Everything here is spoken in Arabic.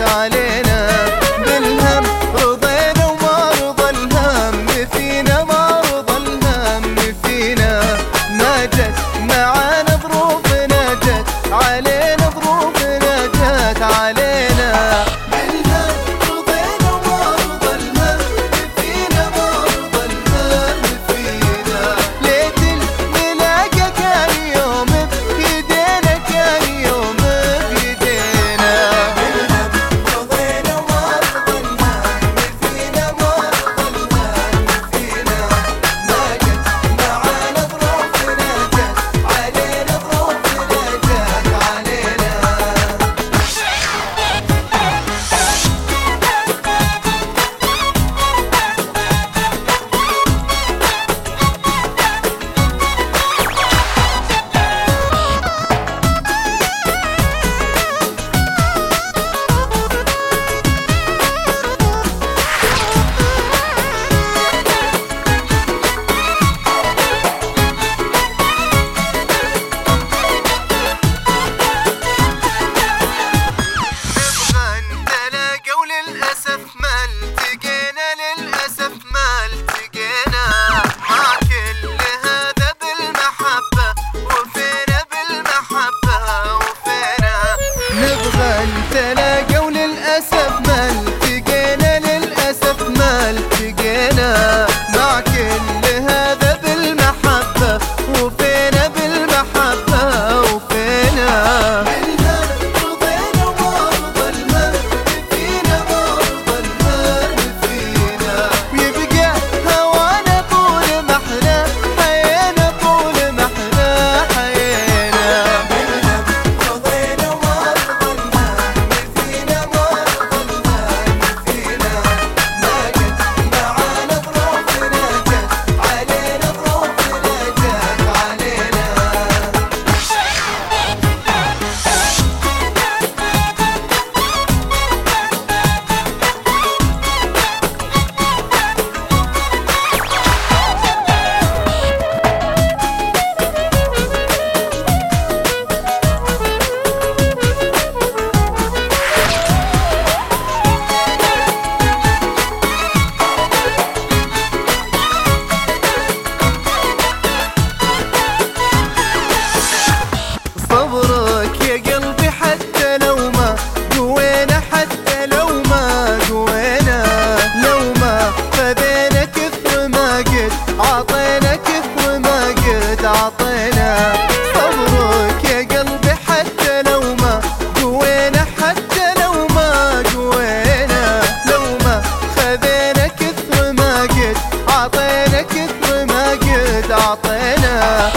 عليه نتلاقى وللأسف ما قد عطينا كف وما قد عطينا صبرك يا قلبي حتى لو ما قوينا حتى لو ما قوينا لو ما خذينا كف وما قد عطينا كف وما قد عطينا